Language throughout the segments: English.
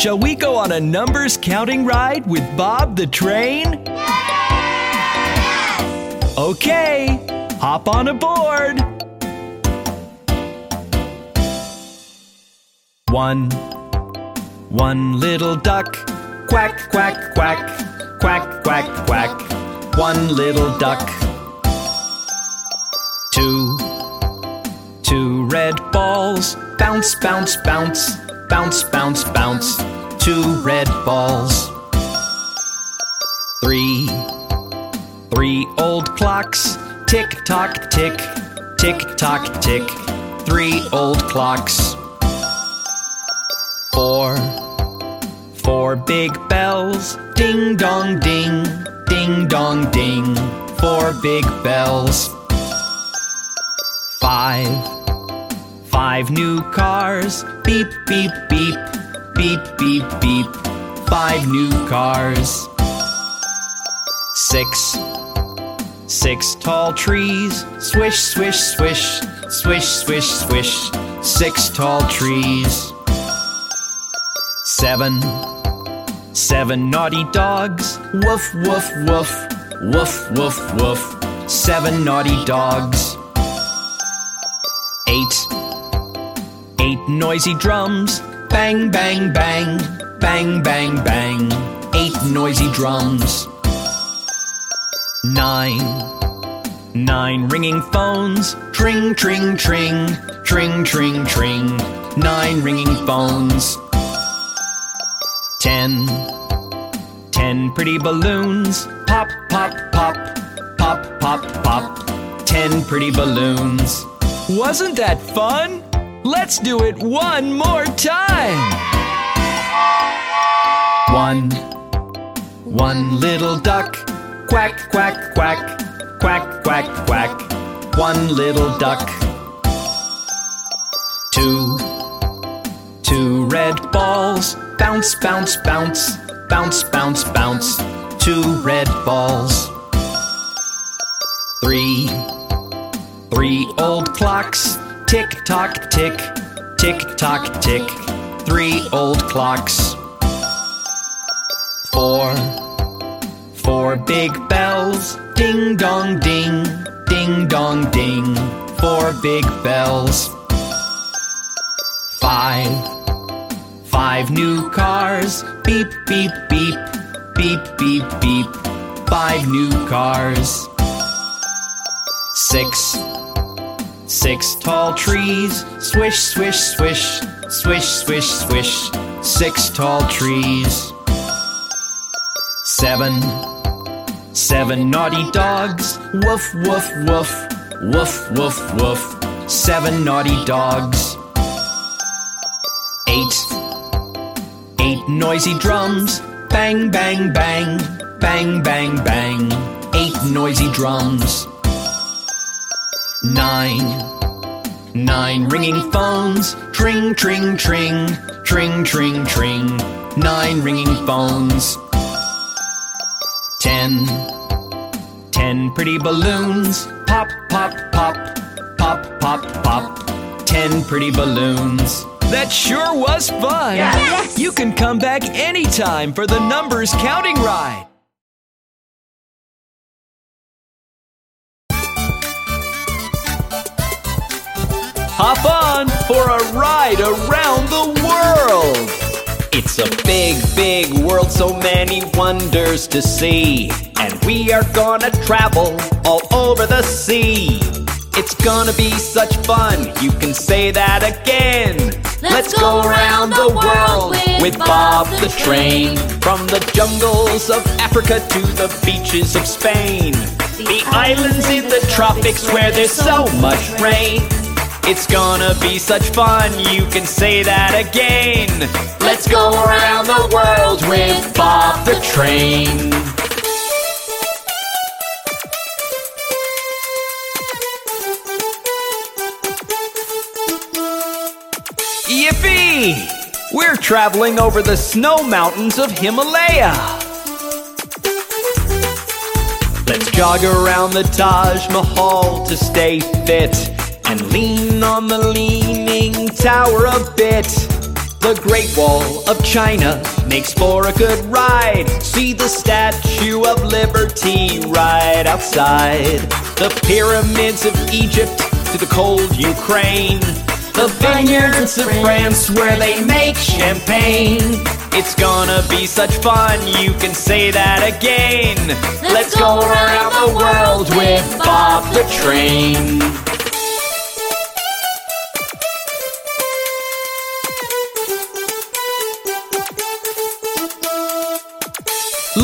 Shall we go on a numbers counting ride with Bob the Train? Yes! Okay, hop on aboard. One, one little duck, quack, quack, quack, quack, quack, quack, one little duck. Two, two red balls, bounce, bounce, bounce, bounce, bounce, bounce, two red balls. Three, three old clocks, tick tock, tick, tick tock, tick, three old clocks. Four, four big bells, ding dong ding, ding dong ding, four big bells. Five, five new cars, beep beep beep, beep beep beep, five new cars. Six, six tall trees, swish swish swish, swish swish swish, six tall trees. Seven, seven naughty dogs, woof woof woof, woof woof woof, seven naughty dogs. Noisy drums, bang bang bang, bang bang bang, eight noisy drums. Nine, nine ringing phones, tring tring tring, tring tring tring, nine ringing phones. Ten, ten pretty balloons, pop pop pop, pop pop pop, ten pretty balloons. Wasn't that fun? Let's do it one more time. One, one little duck, quack quack quack, quack quack quack, one little duck. Two, two red balls, bounce bounce bounce, bounce bounce bounce, two red balls. Three, three old clocks, tick tock tick, tick tock tick, three old clocks. Four, four big bells, ding dong ding, ding dong ding, four big bells. Five, five new cars, beep beep beep, beep beep beep, five new cars. Six, six tall trees, swish swish swish, swish swish swish, six tall trees. Seven, seven naughty dogs, woof woof woof, woof woof woof, seven naughty dogs. Eight, eight noisy drums, bang bang bang, bang bang bang, eight noisy drums. Nine, nine ringing phones, tring tring tring, tring tring tring, nine ringing phones. Ten, ten pretty balloons, pop pop pop, pop pop pop, ten pretty balloons. That sure was fun! Yes! You can come back anytime for the numbers counting ride. For a ride around the world! It's a big, big world, so many wonders to see. And we are gonna travel all over the sea. It's gonna be such fun, you can say that again. Let's go around the world with Bob the Train. From the jungles of Africa to the beaches of Spain. The islands in the tropics where there's so much rain. It's gonna be such fun, you can say that again. Let's go around the world with Bob the Train. Yippee! We're traveling over the snow mountains of Himalaya. Let's jog around the Taj Mahal to stay fit and lean on the leaning tower a bit. The Great Wall of China makes for a good ride. See the Statue of Liberty right outside. The pyramids of Egypt to the cold Ukraine. The vineyards of France where they make champagne. It's gonna be such fun, you can say that again. Let's, go around the world with Bob the Train.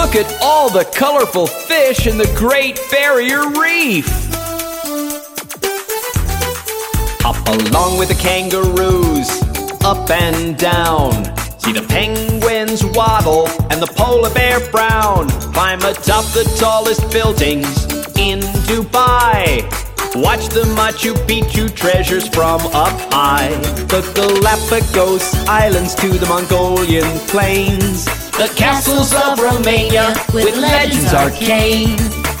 Look at all the colorful fish in the Great Barrier Reef. Hop along with the kangaroos, up and down. See the penguins waddle and the polar bear frown. Climb atop the tallest buildings in Dubai. Watch the Machu Picchu treasures from up high. The Galapagos Islands to the Mongolian plains. The castles of Romania with legends arcane.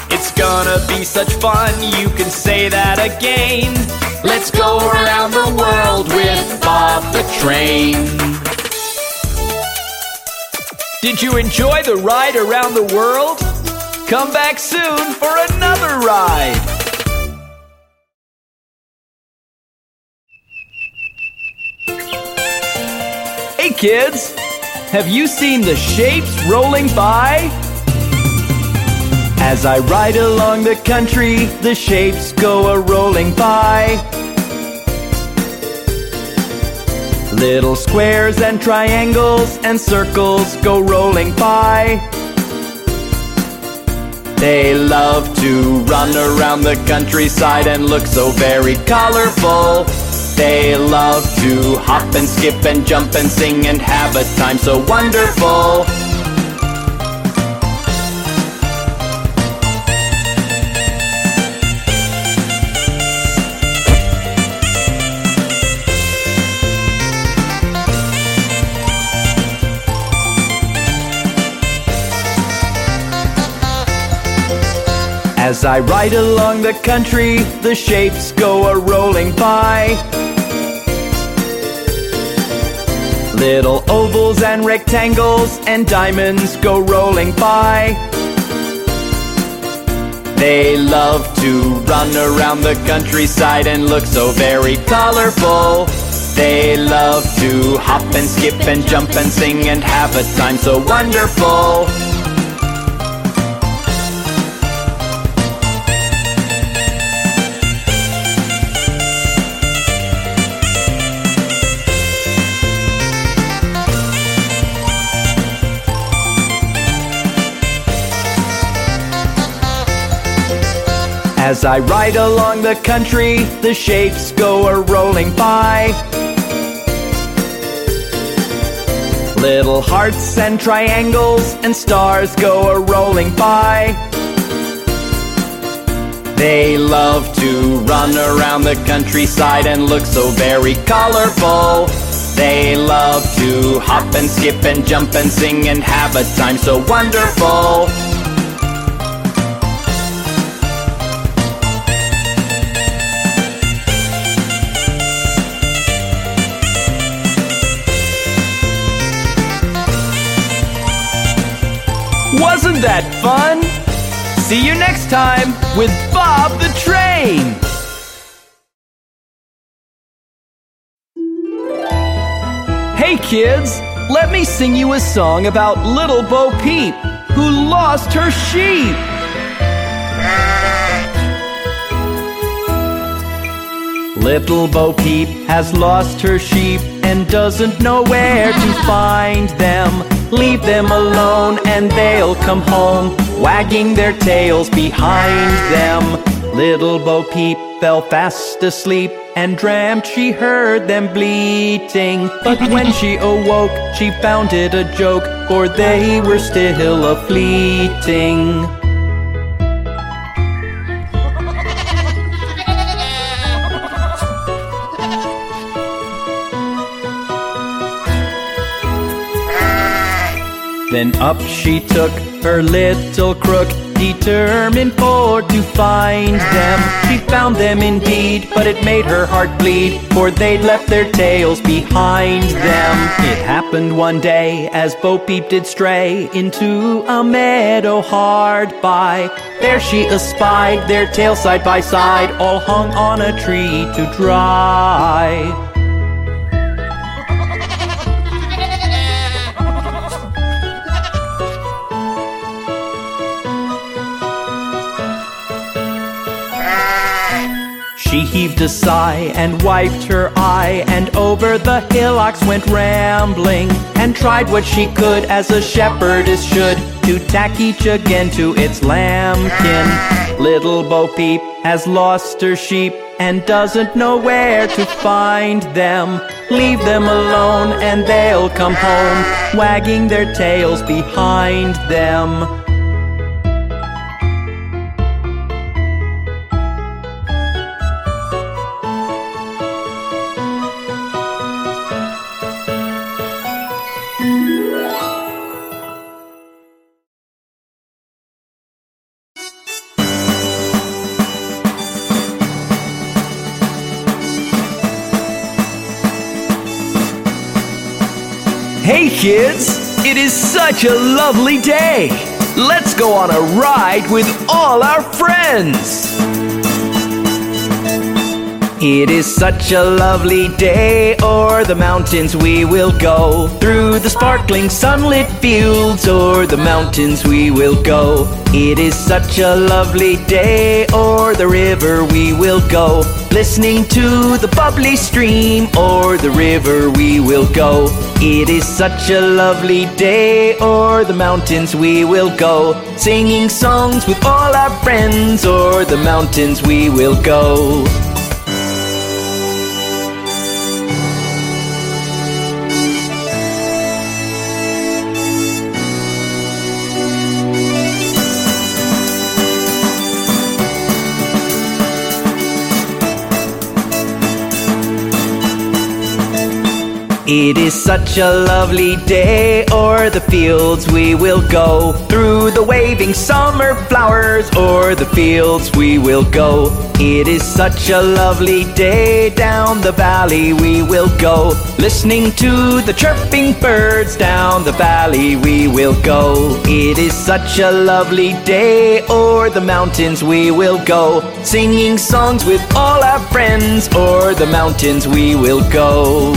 It's gonna be such fun, you can say that again. Let's go around the world with Bob the Train. Did you enjoy the ride around the world? Come back soon for another ride. Hey kids, have you seen the shapes rolling by? As I ride along the country, the shapes go a rolling by. Little squares and triangles and circles go rolling by. They love to run around the countryside and look so very colorful. They love to hop and skip and jump and sing and have a time so wonderful. As I ride along the country, the shapes go a rolling by. Little ovals and rectangles and diamonds go rolling by. They love to run around the countryside and look so very colorful. They love to hop and skip and jump and sing and have a time so wonderful. As I ride along the country, the shapes go a rolling by. Little hearts and triangles and stars go a rolling by. They love to run around the countryside and look so very colorful. They love to hop and skip and jump and sing and have a time so wonderful. That fun? See you next time with Bob the Train! Hey kids, let me sing you a song about Little Bo Peep who lost her sheep. Little Bo Peep has lost her sheep and doesn't know where to find them. Leave them alone and they'll come home, wagging their tails behind them. Little Bo Peep fell fast asleep and dreamt she heard them bleating. But when she awoke, she found it a joke, for they were still a fleeting. Then up she took her little crook determined for to find them. She found them indeed, but it made her heart bleed, for they'd left their tails behind them. It happened one day as Bo Peep did stray into a meadow hard by. There she espied their tails side by side, all hung on a tree to dry. Heaved a sigh and wiped her eye, and over the hillocks went rambling, and tried what she could as a shepherdess should to tack each again to its lambkin. Little Bo Peep has lost her sheep and doesn't know where to find them. Leave them alone and they'll come home, wagging their tails behind them. Hey kids, it is such a lovely day. Let's go on a ride with all our friends. It is such a lovely day, o'er the mountains we will go. Through the sparkling sunlit fields, o'er the mountains we will go. It is such a lovely day, o'er the river we will go. Listening to the bubbly stream, o'er the river we will go. It is such a lovely day, o'er the mountains we will go. Singing songs with all our friends, o'er the mountains we will go. It is such a lovely day, o'er the fields we will go. Through the waving summer flowers, o'er the fields we will go. It is such a lovely day, down the valley we will go. Listening to the chirping birds, down the valley we will go. It is such a lovely day, o'er the mountains we will go. Singing songs with all our friends, o'er the mountains we will go.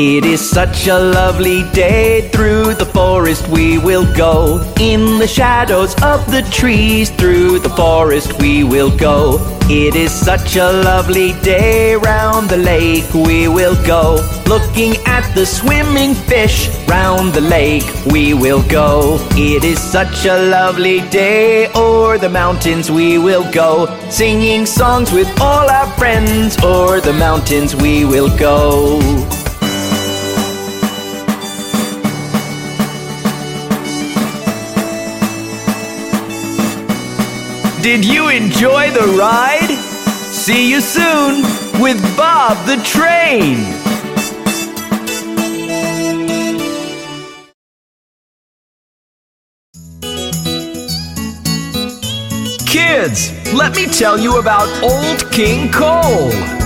It is such a lovely day, through the forest we will go. In the shadows of the trees, through the forest we will go. It is such a lovely day, round the lake we will go. Looking at the swimming fish, round the lake we will go. It is such a lovely day, o'er the mountains we will go. Singing songs with all our friends, o'er the mountains we will go. Did you enjoy the ride? See you soon with Bob the Train. Kids, let me tell you about Old King Cole.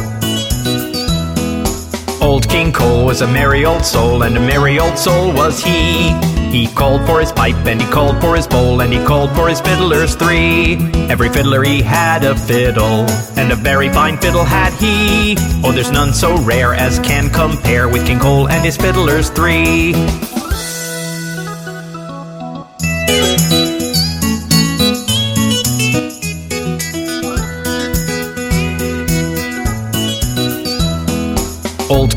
Old King Cole was a merry old soul, and a merry old soul was he. He called for his pipe, and he called for his bowl, and he called for his fiddlers three. Every fiddler he had a fiddle, and a very fine fiddle had he. Oh, there's none so rare as can compare with King Cole and his fiddlers three.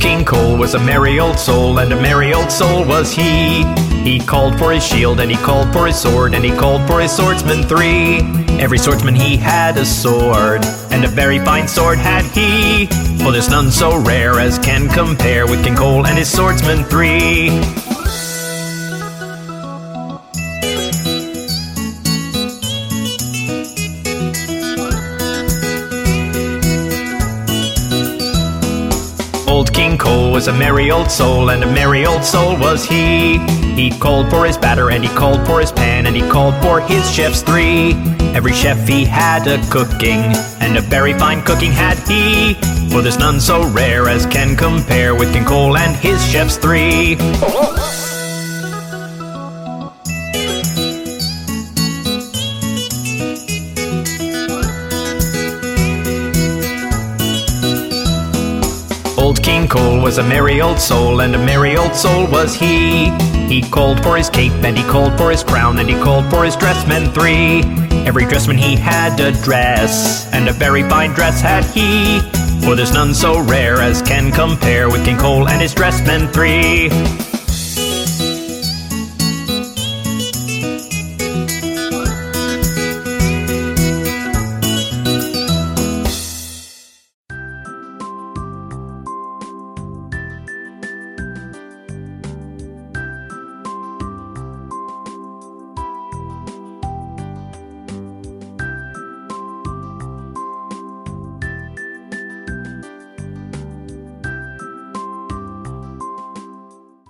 King Cole was a merry old soul, and a merry old soul was he. He called for his shield, and he called for his sword, and he called for his swordsmen three. Every swordsman he had a sword, and a very fine sword had he. Well, there's none so rare as can compare with King Cole and his swordsmen three. Was a merry old soul, and a merry old soul was he. He called for his batter, and he called for his pan, and he called for his chefs three. Every chef he had a cooking, and a very fine cooking had he. For there's none so rare as can compare with King Cole and his chefs three. King Cole was a merry old soul, and a merry old soul was he. He called for his cape, and he called for his crown, and he called for his dressmen three. Every dressman he had a dress, and a very fine dress had he. For there's none so rare as can compare with King Cole and his dressmen three.